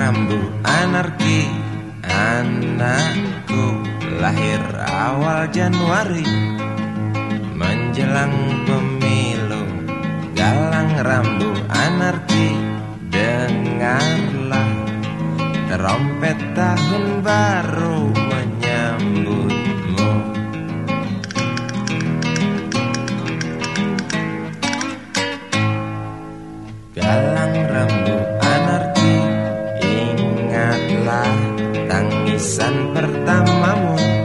rambu anarki Anakku lahir awal Januari. Menjelang pemilu Galang rambu anarki. Dengarlah Terompet tahun baru menyambutmu. Galang rambu pertamamu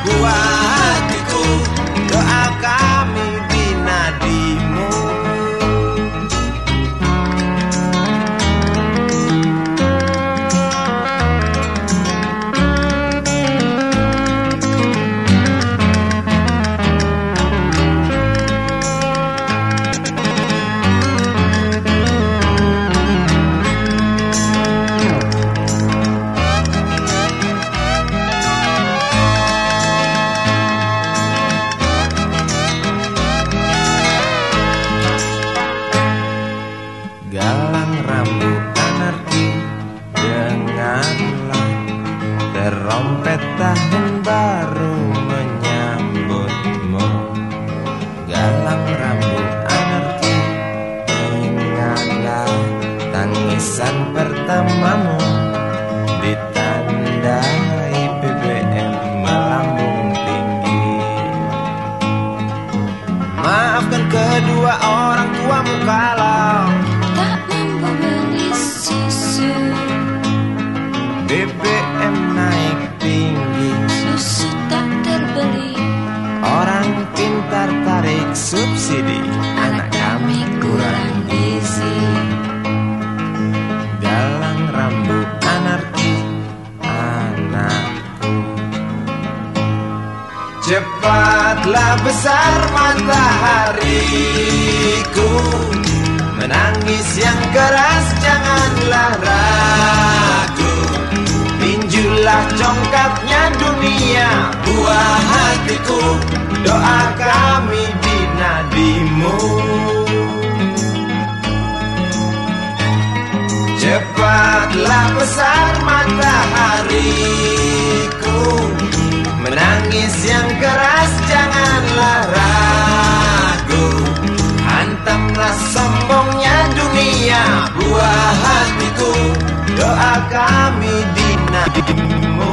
dunia buat Terompet tahun baru menyambutmu. Galang rambut anarki Ingatlah Tangisan pertamamu. Ditandai BBM melambung tinggi. Maafkan kedua orang tuamu kalau Tak mampu beli susu. BBM Cepatlah besar matahariku. Menangis yang keras janganlah ragu. Tinjulah congkaknya dunia buah hatiku. Doa kami Hantamlah sombongnya dunia. Buah hatiku Doa kami di nadimu